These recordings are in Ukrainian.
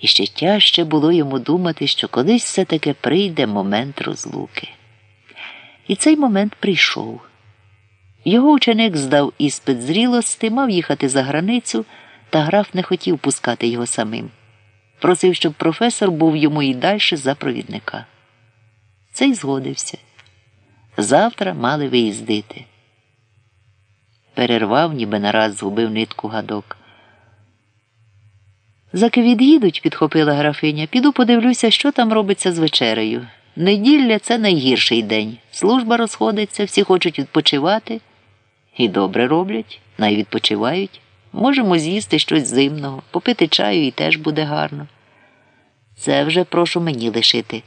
І ще тяжче було йому думати, що колись все-таки прийде момент розлуки. І цей момент прийшов. Його ученик здав іспит зрілости, мав їхати за границю, та граф не хотів пускати його самим. Просив, щоб професор був йому і далі за провідника. Цей згодився. Завтра мали виїздити. Перервав, ніби нараз згубив нитку гадок. Заки від'їдуть, підхопила графиня, піду подивлюся, що там робиться з вечерею. Неділя це найгірший день. Служба розходиться, всі хочуть відпочивати. І добре роблять, най відпочивають. Можемо з'їсти щось зимного, попити чаю і теж буде гарно. Це вже прошу мені лишити.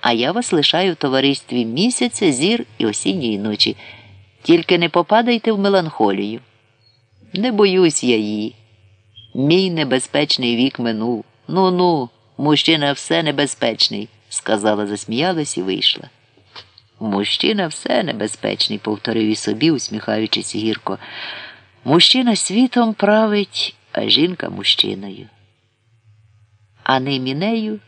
А я вас лишаю в товаристві місяця, зір і осінньої ночі. Тільки не попадайте в меланхолію. Не боюсь я її. Мій небезпечний вік минув. Ну ну, мужчина все небезпечний, сказала, засміялась і вийшла. Мужчина все небезпечний, повторив і собі, усміхаючись гірко. Мужчина світом править, а жінка мужчиною. А ним і нею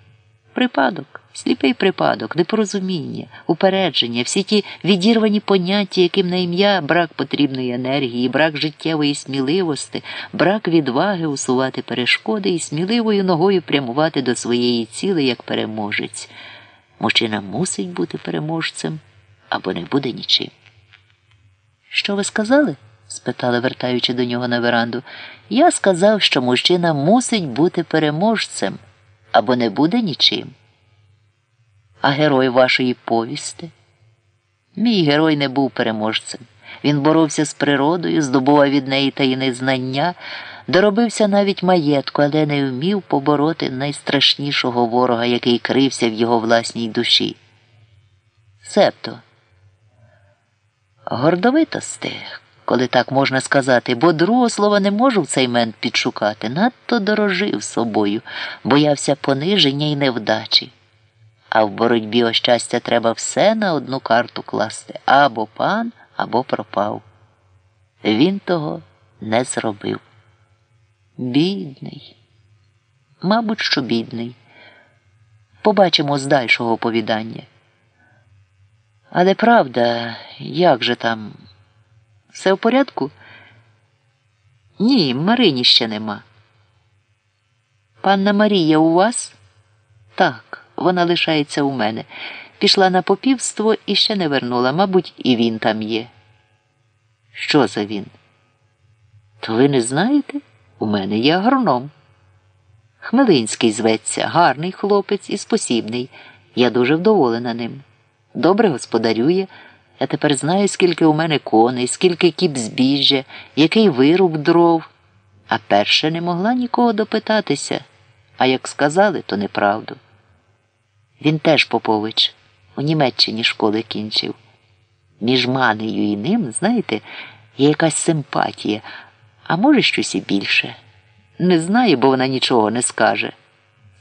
припадок, сліпий припадок, непорозуміння, упередження, всі ті відірвані поняття, яким на ім'я брак потрібної енергії, брак життєвої сміливості, брак відваги усувати перешкоди і сміливою ногою прямувати до своєї цілі як переможець. Мужчина мусить бути переможцем або не буде нічим. Що ви сказали? спитала, вертаючи до нього на веранду. Я сказав, що мужчина мусить бути переможцем або не буде нічим. А герой вашої повісти? Мій герой не був переможцем. Він боровся з природою, здобував від неї таїни знання, доробився навіть маєтку, але не вмів побороти найстрашнішого ворога, який крився в його власній душі. Себто гордовитости, коли так можна сказати, бо другого слова не можу в цей мент підшукати. Надто дорожив собою, боявся пониження і невдачі. А в боротьбі о щастя треба все на одну карту класти або пан, або пропав. Він того не зробив. Бідний, мабуть, що бідний. Побачимо з дальшого оповідання. Але правда, як же там? Все в порядку? Ні, Марині ще нема. Панна Марія у вас? Так, вона лишається у мене. Пішла на попівство і ще не вернула. Мабуть, і він там є. Що за він? То ви не знаєте? У мене є агроном. Хмелинський зветься, гарний хлопець і спосібний. Я дуже вдоволена ним. Добре господарює. Я тепер знаю, скільки у мене коней, скільки кіп збіжжя, який вируб дров. А перше не могла нікого допитатися. А як сказали, то неправду. Він теж Попович у Німеччині школи кінчив. Між манею і ним, знаєте, є якась симпатія, а може, щось і більше. Не знаю, бо вона нічого не скаже.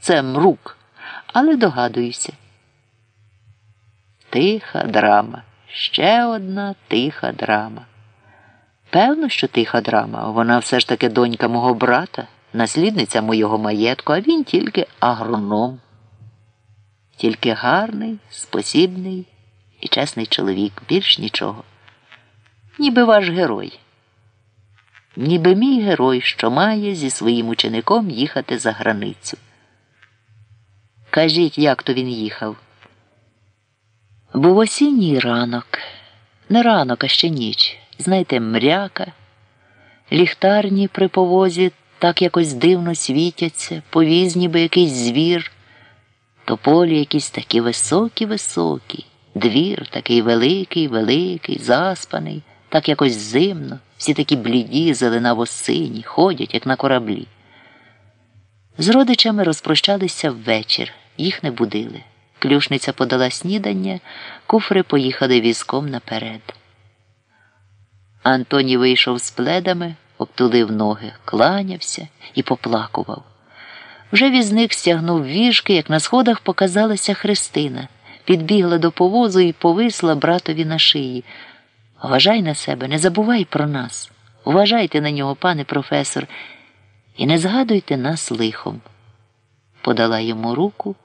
Це мрук, але догадуюся. Тиха драма, ще одна тиха драма. Певно, що тиха драма, вона все ж таки донька мого брата, наслідниця моєго маєтку, а він тільки агроном. Тільки гарний, спосібний і чесний чоловік, більш нічого. Ніби ваш герой. Ніби мій герой, що має зі своїм учеником їхати за границю. Кажіть, як то він їхав? Був осінній ранок, не ранок, а ще ніч. Знаєте, мряка, ліхтарні при повозі так якось дивно світяться, повіз ніби якийсь звір, тополі якісь такі високі, високі, двір такий великий, великий, заспаний, так якось зимно, всі такі бліді, зеленаво сині, ходять, як на кораблі. З родичами розпрощалися ввечір, їх не будили. Клюшниця подала снідання, куфри поїхали візком наперед. Антоній вийшов з пледами, обтулив ноги, кланявся і поплакував. Вже візник стягнув віжки, як на сходах показалася Христина, підбігла до повозу і повисла братові на шиї. Вважай на себе, не забувай про нас. Уважайте на нього, пане професор, і не згадуйте нас лихом. подала йому руку.